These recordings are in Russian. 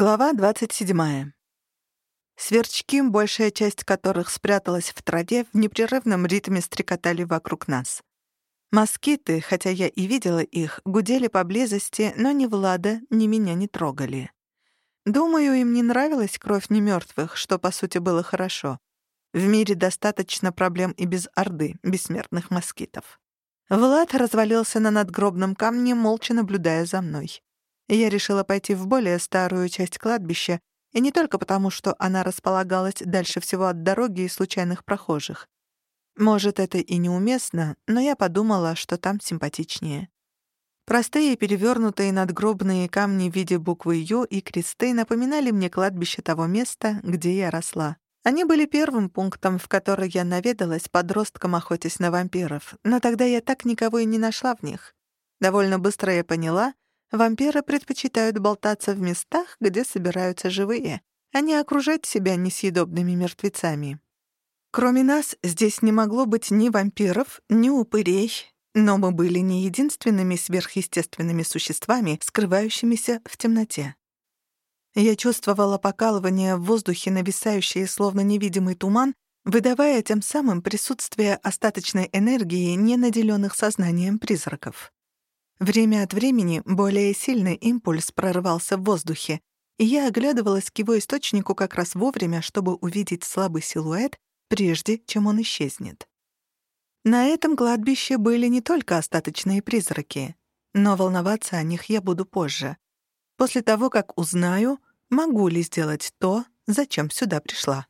Глава 27. Сверчки, большая часть которых спряталась в траве, в непрерывном ритме стрекотали вокруг нас. Москиты, хотя я и видела их, гудели поблизости, но ни Влада, ни меня не трогали. Думаю, им не нравилась кровь немёртвых, что, по сути, было хорошо. В мире достаточно проблем и без орды бессмертных москитов. Влад развалился на надгробном камне, молча наблюдая за мной. Я решила пойти в более старую часть кладбища, и не только потому, что она располагалась дальше всего от дороги и случайных прохожих. Может, это и неуместно, но я подумала, что там симпатичнее. Простые перевернутые надгробные камни в виде буквы «Ю» и кресты напоминали мне кладбище того места, где я росла. Они были первым пунктом, в который я наведалась подростком, охотясь на вампиров, но тогда я так никого и не нашла в них. Довольно быстро я поняла, вампиры предпочитают болтаться в местах, где собираются живые, а не окружать себя несъедобными мертвецами. Кроме нас, здесь не могло быть ни вампиров, ни упырей, но мы были не единственными сверхъестественными существами, скрывающимися в темноте. Я чувствовала покалывание в воздухе, нависающее словно невидимый туман, выдавая тем самым присутствие остаточной энергии, не наделенных сознанием призраков. Время от времени более сильный импульс прорывался в воздухе, и я оглядывалась к его источнику как раз вовремя, чтобы увидеть слабый силуэт, прежде чем он исчезнет. На этом кладбище были не только остаточные призраки, но волноваться о них я буду позже. После того, как узнаю, могу ли сделать то, зачем сюда пришла.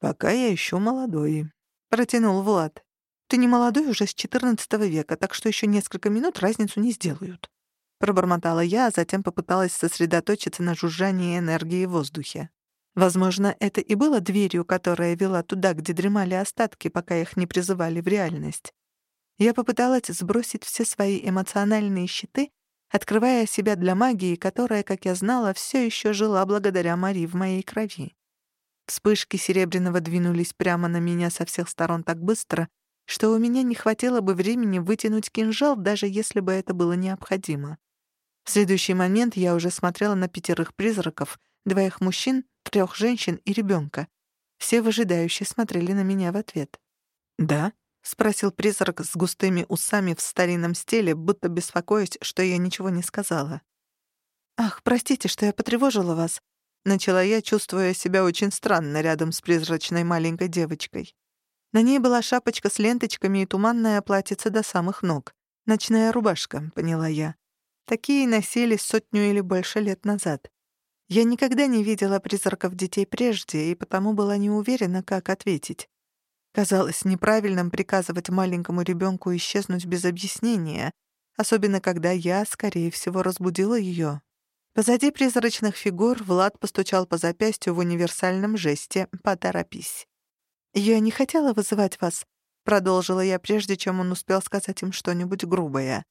«Пока я еще молодой», — протянул Влад. «Ты не молодой уже с XIV века, так что еще несколько минут разницу не сделают». Пробормотала я, а затем попыталась сосредоточиться на жужжании энергии в воздухе. Возможно, это и было дверью, которая вела туда, где дремали остатки, пока их не призывали в реальность. Я попыталась сбросить все свои эмоциональные щиты открывая себя для магии, которая, как я знала, все еще жила благодаря Мари в моей крови. Вспышки серебряного двинулись прямо на меня со всех сторон так быстро, что у меня не хватило бы времени вытянуть кинжал, даже если бы это было необходимо. В следующий момент я уже смотрела на пятерых призраков, двоих мужчин, трех женщин и ребенка. Все выжидающие смотрели на меня в ответ. «Да», — спросил призрак с густыми усами в старинном стиле, будто беспокоясь, что я ничего не сказала. «Ах, простите, что я потревожила вас», — начала я, чувствуя себя очень странно рядом с призрачной маленькой девочкой. На ней была шапочка с ленточками и туманное платьице до самых ног. Ночная рубашка, поняла я. Такие носили сотню или больше лет назад. Я никогда не видела призраков детей прежде и потому была не уверена, как ответить. Казалось неправильным приказывать маленькому ребенку исчезнуть без объяснения, особенно когда я, скорее всего, разбудила ее. Позади призрачных фигур Влад постучал по запястью в универсальном жесте «Поторопись». «Я не хотела вызывать вас», — продолжила я, прежде чем он успел сказать им что-нибудь грубое.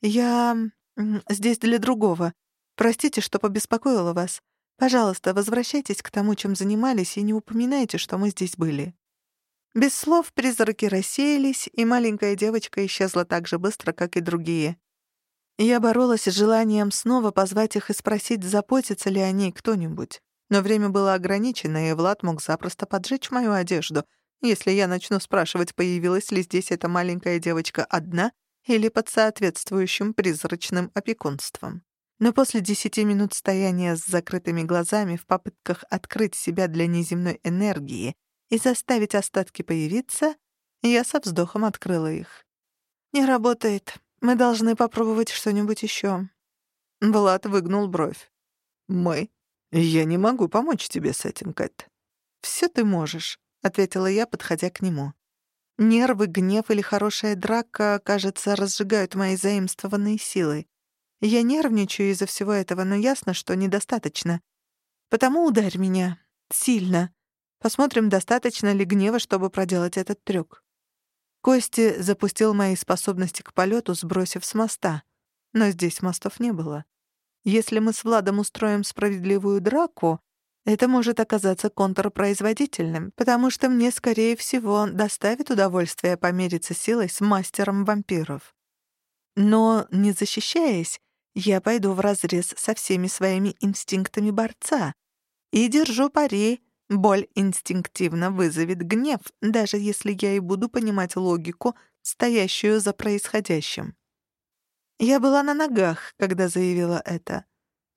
«Я... здесь для другого. Простите, что побеспокоила вас. Пожалуйста, возвращайтесь к тому, чем занимались, и не упоминайте, что мы здесь были». Без слов призраки рассеялись, и маленькая девочка исчезла так же быстро, как и другие. Я боролась с желанием снова позвать их и спросить, заботится ли о ней кто-нибудь. Но время было ограничено, и Влад мог запросто поджечь мою одежду, если я начну спрашивать, появилась ли здесь эта маленькая девочка одна или под соответствующим призрачным опекунством. Но после десяти минут стояния с закрытыми глазами в попытках открыть себя для неземной энергии и заставить остатки появиться, я со вздохом открыла их. «Не работает. Мы должны попробовать что-нибудь еще». Влад выгнул бровь. «Мы? Я не могу помочь тебе с этим, Кэт». «Все ты можешь», — ответила я, подходя к нему. Нервы, гнев или хорошая драка, кажется, разжигают мои заимствованные силы. Я нервничаю из-за всего этого, но ясно, что недостаточно. Потому ударь меня. Сильно. Посмотрим, достаточно ли гнева, чтобы проделать этот трюк. Кости запустил мои способности к полету, сбросив с моста. Но здесь мостов не было. Если мы с Владом устроим справедливую драку, это может оказаться контрпроизводительным, потому что мне, скорее всего, доставит удовольствие помериться силой с мастером вампиров. Но, не защищаясь, я пойду вразрез со всеми своими инстинктами борца. И держу пари, боль инстинктивно вызовет гнев, даже если я и буду понимать логику, стоящую за происходящим. Я была на ногах, когда заявила это,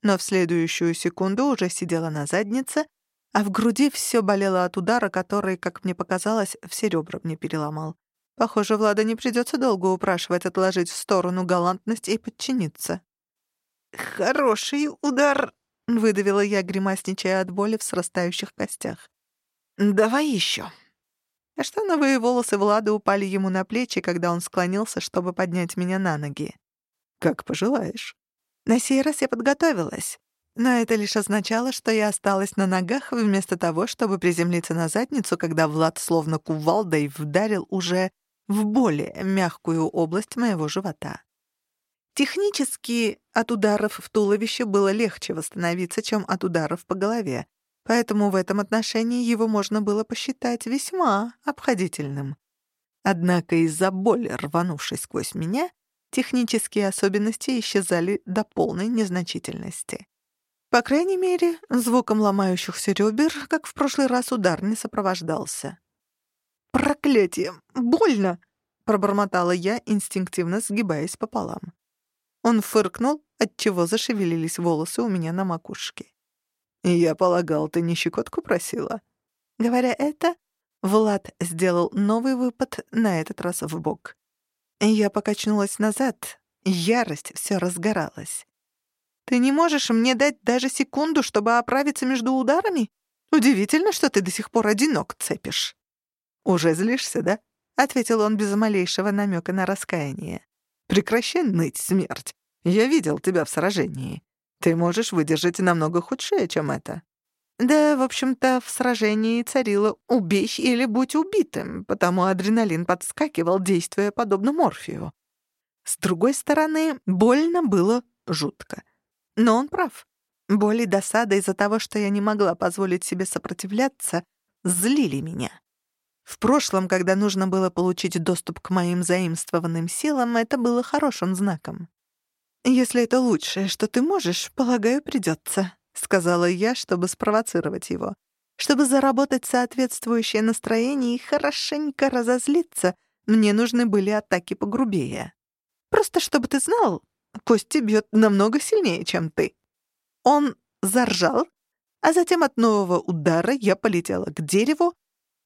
но в следующую секунду уже сидела на заднице, а в груди все болело от удара, который, как мне показалось, все ребра мне переломал. Похоже, Влада не придется долго упрашивать отложить в сторону галантность и подчиниться. «Хороший удар!» — выдавила я, гримасничая от боли в срастающих костях. «Давай еще. Каштановые волосы Влады упали ему на плечи, когда он склонился, чтобы поднять меня на ноги. «Как пожелаешь». На сей раз я подготовилась. Но это лишь означало, что я осталась на ногах вместо того, чтобы приземлиться на задницу, когда Влад словно кувалдой вдарил уже в более мягкую область моего живота. Технически от ударов в туловище было легче восстановиться, чем от ударов по голове, поэтому в этом отношении его можно было посчитать весьма обходительным. Однако из-за боли, рванувшей сквозь меня, технические особенности исчезали до полной незначительности. По крайней мере, звуком ломающихся ребер, как в прошлый раз, удар не сопровождался. «Проклятие! Больно!» — пробормотала я, инстинктивно сгибаясь пополам. Он фыркнул, отчего зашевелились волосы у меня на макушке. «Я полагал, ты не щекотку просила?» Говоря это, Влад сделал новый выпад, на этот раз в бок. Я покачнулась назад, ярость все разгоралась. «Ты не можешь мне дать даже секунду, чтобы оправиться между ударами? Удивительно, что ты до сих пор одинок цепишь». «Уже злишься, да?» — ответил он без малейшего намека на раскаяние. «Прекращай ныть, смерть. Я видел тебя в сражении. Ты можешь выдержать намного худшее, чем это». Да, в общем-то, в сражении царило «убей или будь убитым», потому адреналин подскакивал, действуя подобно морфию. С другой стороны, больно было жутко. Но он прав. Боль и досада из-за того, что я не могла позволить себе сопротивляться, злили меня. В прошлом, когда нужно было получить доступ к моим заимствованным силам, это было хорошим знаком. «Если это лучшее, что ты можешь, полагаю, придется», — сказала я, чтобы спровоцировать его. Чтобы заработать соответствующее настроение и хорошенько разозлиться, мне нужны были атаки погрубее. Просто чтобы ты знал, Кости бьет намного сильнее, чем ты. Он заржал, а затем от нового удара я полетела к дереву,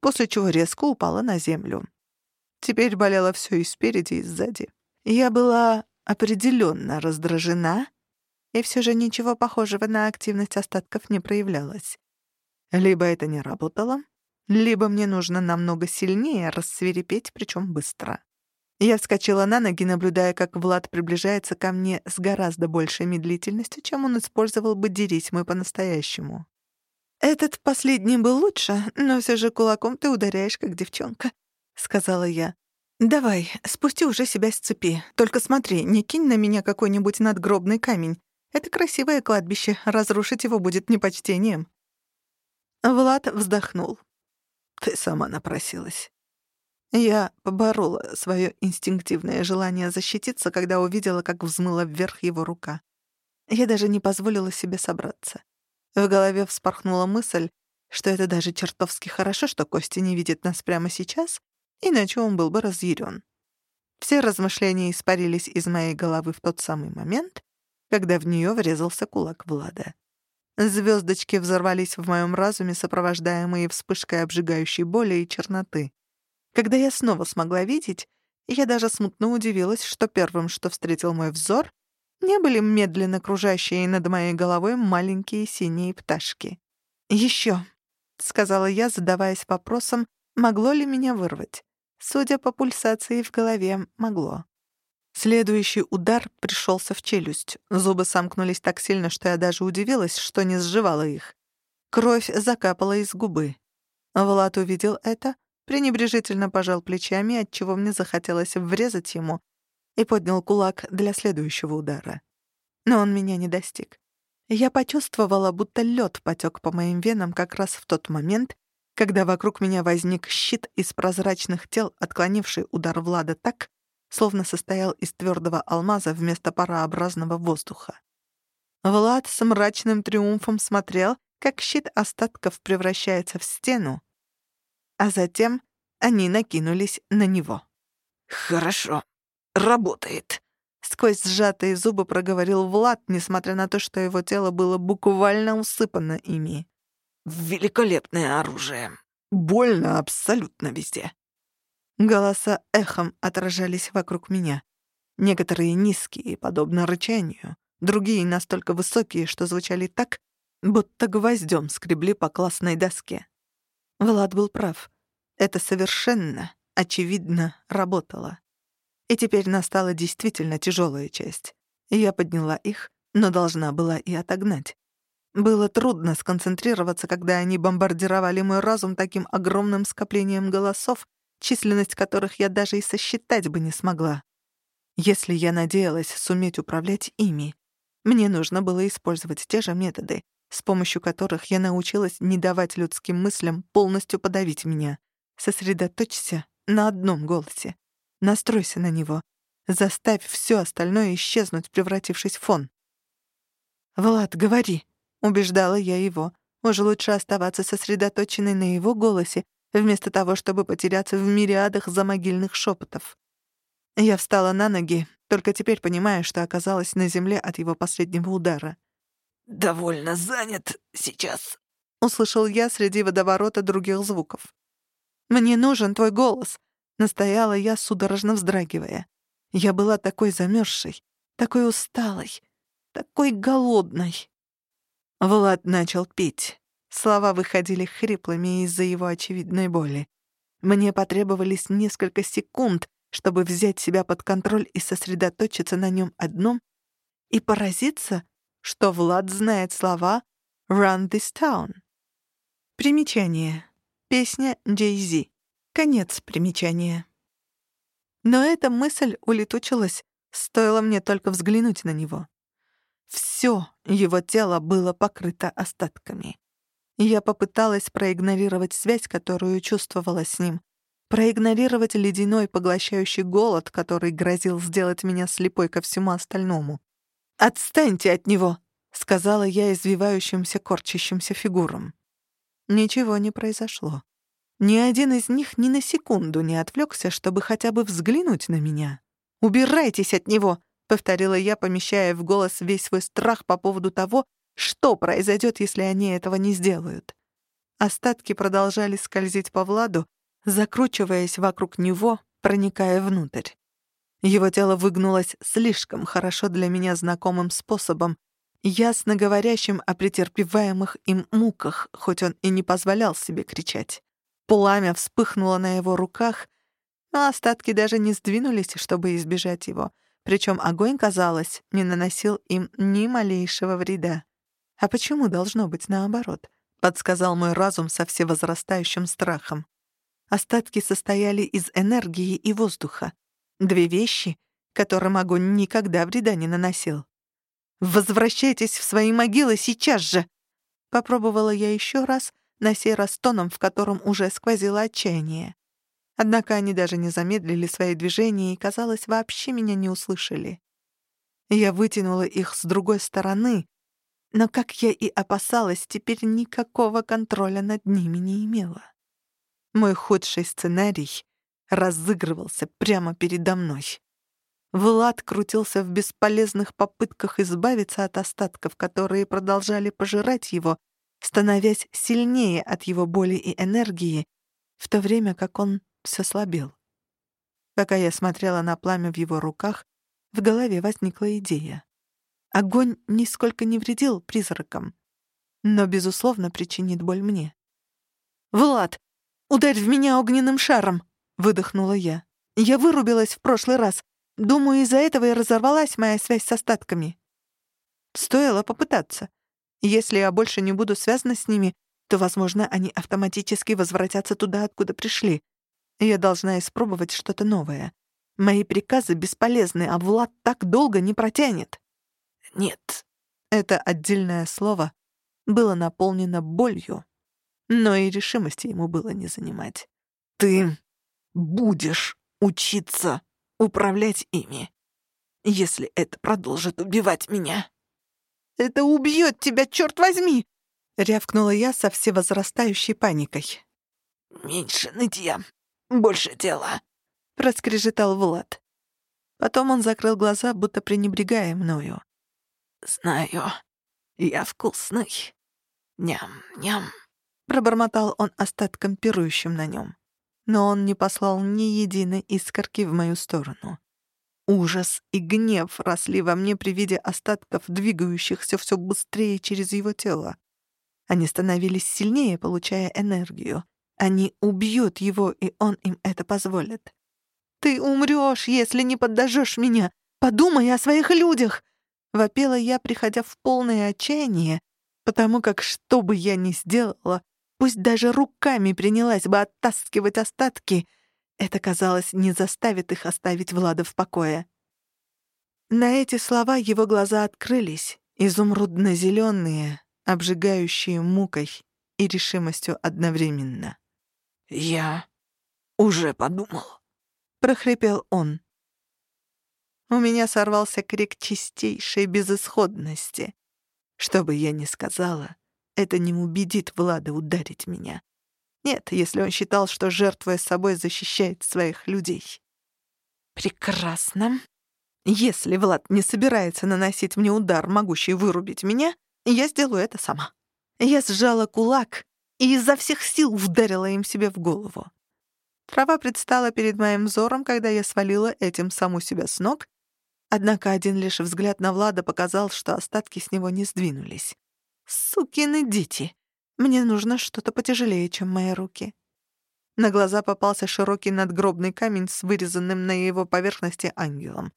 после чего резко упала на землю. Теперь болело все и спереди, и сзади. Я была определенно раздражена, и все же ничего похожего на активность остатков не проявлялось. Либо это не работало, либо мне нужно намного сильнее рассверепеть, причем быстро. Я вскочила на ноги, наблюдая, как Влад приближается ко мне с гораздо большей медлительностью, чем он использовал бы дерись мы по-настоящему. «Этот последний был лучше, но все же кулаком ты ударяешь, как девчонка», — сказала я. «Давай, спусти уже себя с цепи. Только смотри, не кинь на меня какой-нибудь надгробный камень. Это красивое кладбище, разрушить его будет непочтением». Влад вздохнул. «Ты сама напросилась. Я поборола свое инстинктивное желание защититься, когда увидела, как взмыла вверх его рука. Я даже не позволила себе собраться. В голове вспорхнула мысль, что это даже чертовски хорошо, что Костя не видит нас прямо сейчас, иначе он был бы разъярен. Все размышления испарились из моей головы в тот самый момент, когда в нее врезался кулак Влада. Звездочки взорвались в моем разуме, сопровождаемые вспышкой обжигающей боли и черноты. Когда я снова смогла видеть, я даже смутно удивилась, что первым, что встретил мой взор, не были медленно кружащие над моей головой маленькие синие пташки. «Еще», — сказала я, задаваясь вопросом, могло ли меня вырвать. Судя по пульсации в голове, могло. Следующий удар пришелся в челюсть. Зубы сомкнулись так сильно, что я даже удивилась, что не сживала их. Кровь закапала из губы. Влад увидел это, пренебрежительно пожал плечами, отчего мне захотелось врезать ему, и поднял кулак для следующего удара. Но он меня не достиг. Я почувствовала, будто лед потек по моим венам как раз в тот момент, когда вокруг меня возник щит из прозрачных тел, отклонивший удар Влада так, словно состоял из твердого алмаза вместо парообразного воздуха. Влад с мрачным триумфом смотрел, как щит остатков превращается в стену, а затем они накинулись на него. «Хорошо, работает», — сквозь сжатые зубы проговорил Влад, несмотря на то, что его тело было буквально усыпано ими. «Великолепное оружие. Больно абсолютно везде». Голоса эхом отражались вокруг меня. Некоторые низкие, подобно рычанию, другие настолько высокие, что звучали так, будто гвоздем скребли по классной доске. Влад был прав. Это совершенно, очевидно, работало. И теперь настала действительно тяжелая часть. Я подняла их, но должна была и отогнать. Было трудно сконцентрироваться, когда они бомбардировали мой разум таким огромным скоплением голосов, численность которых я даже и сосчитать бы не смогла. Если я надеялась суметь управлять ими, мне нужно было использовать те же методы, с помощью которых я научилась не давать людским мыслям полностью подавить меня. Сосредоточься на одном голосе. Настройся на него. Заставь все остальное исчезнуть, превратившись в фон. «Влад, говори», — убеждала я его. «Уж лучше оставаться сосредоточенной на его голосе, вместо того, чтобы потеряться в мириадах замогильных шепотов. Я встала на ноги, только теперь понимая, что оказалась на земле от его последнего удара. «Довольно занят сейчас», — услышал я среди водоворота других звуков. «Мне нужен твой голос», — настояла я, судорожно вздрагивая. Я была такой замерзшей, такой усталой, такой голодной. Влад начал петь. Слова выходили хриплыми из-за его очевидной боли. Мне потребовались несколько секунд, чтобы взять себя под контроль и сосредоточиться на нем одном, и поразиться, что Влад знает слова «Run this town». Примечание. Песня Jay-Z. Конец примечания. Но эта мысль улетучилась, стоило мне только взглянуть на него. Всё его тело было покрыто остатками. Я попыталась проигнорировать связь, которую чувствовала с ним, проигнорировать ледяной поглощающий голод, который грозил сделать меня слепой ко всему остальному. «Отстаньте от него!» — сказала я извивающимся, корчащимся фигурам. Ничего не произошло. Ни один из них ни на секунду не отвлекся, чтобы хотя бы взглянуть на меня. «Убирайтесь от него!» — повторила я, помещая в голос весь свой страх по поводу того, что произойдет, если они этого не сделают? Остатки продолжали скользить по Владу, закручиваясь вокруг него, проникая внутрь. Его тело выгнулось слишком хорошо для меня знакомым способом, ясно говорящим о претерпеваемых им муках, хоть он и не позволял себе кричать. Пламя вспыхнуло на его руках, но остатки даже не сдвинулись, чтобы избежать его, причем огонь, казалось, не наносил им ни малейшего вреда. А почему должно быть наоборот? Подсказал мой разум со всевозрастающим страхом. Остатки состояли из энергии и воздуха. Две вещи, которым огонь никогда вреда не наносил. «Возвращайтесь в свои могилы сейчас же!» Попробовала я еще раз, на сей раз тоном, в котором уже сквозило отчаяние. Однако они даже не замедлили свои движения и, казалось, вообще меня не услышали. Я вытянула их с другой стороны, но, как я и опасалась, теперь никакого контроля над ними не имела. Мой худший сценарий разыгрывался прямо передо мной. Влад крутился в бесполезных попытках избавиться от остатков, которые продолжали пожирать его, становясь сильнее от его боли и энергии, в то время как он все слабел. Пока я смотрела на пламя в его руках, в голове возникла идея. Огонь нисколько не вредил призракам, но, безусловно, причинит боль мне. «Влад, ударь в меня огненным шаром!» — выдохнула я. «Я вырубилась в прошлый раз. Думаю, из-за этого и разорвалась моя связь с остатками». Стоило попытаться. Если я больше не буду связана с ними, то, возможно, они автоматически возвратятся туда, откуда пришли. Я должна испробовать что-то новое. Мои приказы бесполезны, а Влад так долго не протянет. «Нет». Это отдельное слово было наполнено болью, но и решимости ему было не занимать. «Ты будешь учиться управлять ими, если это продолжит убивать меня». «Это убьет тебя, черт возьми!» — рявкнула я со всевозрастающей паникой. «Меньше нытья, больше дела», — проскрежетал Влад. Потом он закрыл глаза, будто пренебрегая мною. «Знаю, я вкусный. Ням-ням», — пробормотал он остатком пирующим на нем. Но он не послал ни единой искорки в мою сторону. Ужас и гнев росли во мне при виде остатков, двигающихся все быстрее через его тело. Они становились сильнее, получая энергию. Они убьют его, и он им это позволит. «Ты умрёшь, если не поддажёшь меня! Подумай о своих людях!» Вопела я, приходя в полное отчаяние, потому как, что бы я ни сделала, пусть даже руками принялась бы оттаскивать остатки, это, казалось, не заставит их оставить Влада в покое. На эти слова его глаза открылись, изумрудно-зелёные, обжигающие мукой и решимостью одновременно. «Я уже подумал», — прохрипел он. У меня сорвался крик чистейшей безысходности. Что бы я ни сказала, это не убедит Влада ударить меня. Нет, если он считал, что, жертвуя собой, защищает своих людей. Прекрасно. Если Влад не собирается наносить мне удар, могущий вырубить меня, я сделаю это сама. Я сжала кулак и изо всех сил ударила им себе в голову. Трава предстала перед моим взором, когда я свалила этим саму себя с ног, однако один лишь взгляд на Влада показал, что остатки с него не сдвинулись. «Сукины дети! Мне нужно что-то потяжелее, чем мои руки». На глаза попался широкий надгробный камень с вырезанным на его поверхности ангелом.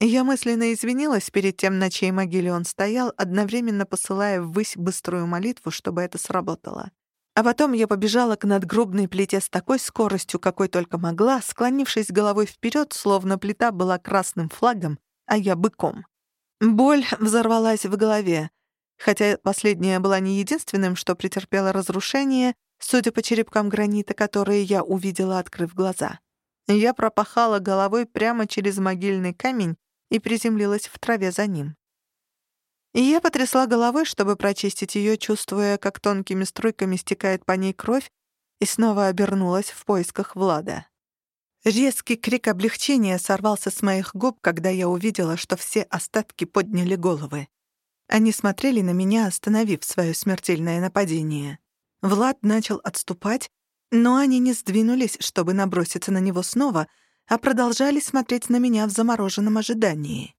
Я мысленно извинилась перед тем, на чьей могиле он стоял, одновременно посылая ввысь быструю молитву, чтобы это сработало. А потом я побежала к надгробной плите с такой скоростью, какой только могла, склонившись головой вперед, словно плита была красным флагом, а я быком. Боль взорвалась в голове. Хотя последняя была не единственным, что претерпело разрушение, судя по черепкам гранита, которые я увидела, открыв глаза. Я пропахала головой прямо через могильный камень и приземлилась в траве за ним. И я потрясла головой, чтобы прочистить ее, чувствуя, как тонкими струйками стекает по ней кровь, и снова обернулась в поисках Влада. Резкий крик облегчения сорвался с моих губ, когда я увидела, что все остатки подняли головы. Они смотрели на меня, остановив свое смертельное нападение. Влад начал отступать, но они не сдвинулись, чтобы наброситься на него снова, а продолжали смотреть на меня в замороженном ожидании.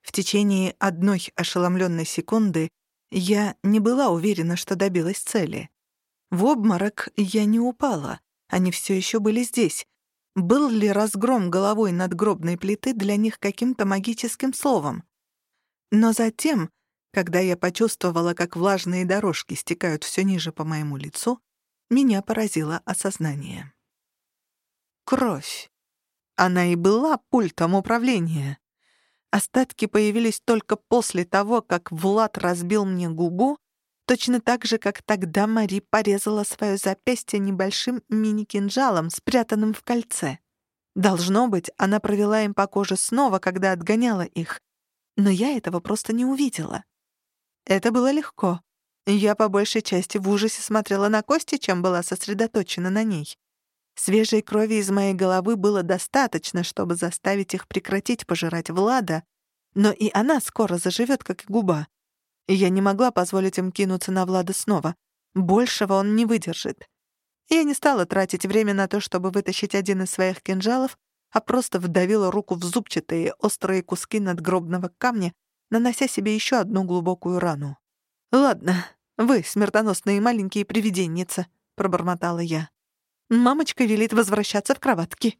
В течение одной ошеломленной секунды я не была уверена, что добилась цели. В обморок я не упала, они все еще были здесь. Был ли разгром головой надгробной плиты для них каким-то магическим словом? Но затем, когда я почувствовала, как влажные дорожки стекают все ниже по моему лицу, меня поразило осознание. Кровь. Она и была пультом управления. Остатки появились только после того, как Влад разбил мне губу, точно так же, как тогда Мари порезала свое запястье небольшим мини-кинжалом, спрятанным в кольце. Должно быть, она провела им по коже снова, когда отгоняла их. Но я этого просто не увидела. Это было легко. Я по большей части в ужасе смотрела на кости, чем была сосредоточена на ней. Свежей крови из моей головы было достаточно, чтобы заставить их прекратить пожирать Влада, но и она скоро заживет, как и губа. Я не могла позволить им кинуться на Влада снова. Большего он не выдержит. Я не стала тратить время на то, чтобы вытащить один из своих кинжалов, а просто вдавила руку в зубчатые, острые куски надгробного камня, нанося себе еще одну глубокую рану. «Ладно, вы, смертоносные маленькие привиденницы», — пробормотала я. Мамочка велит возвращаться в кроватки.